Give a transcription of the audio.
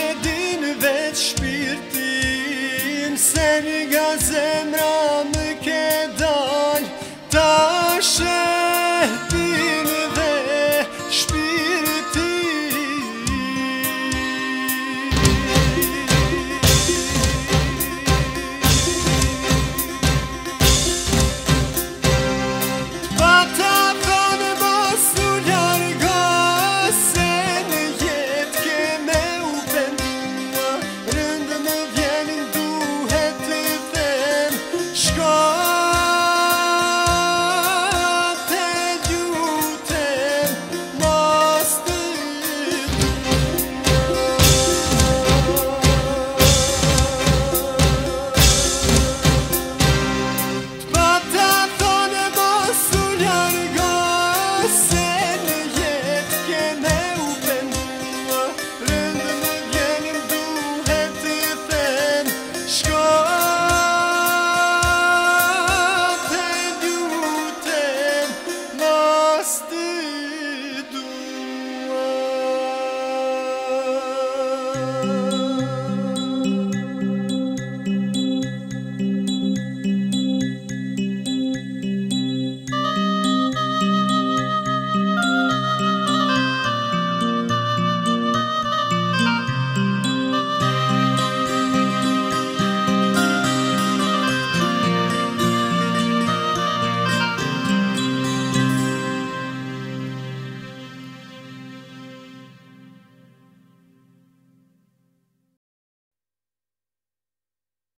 Shedin veç shpirtin Se një nga zemra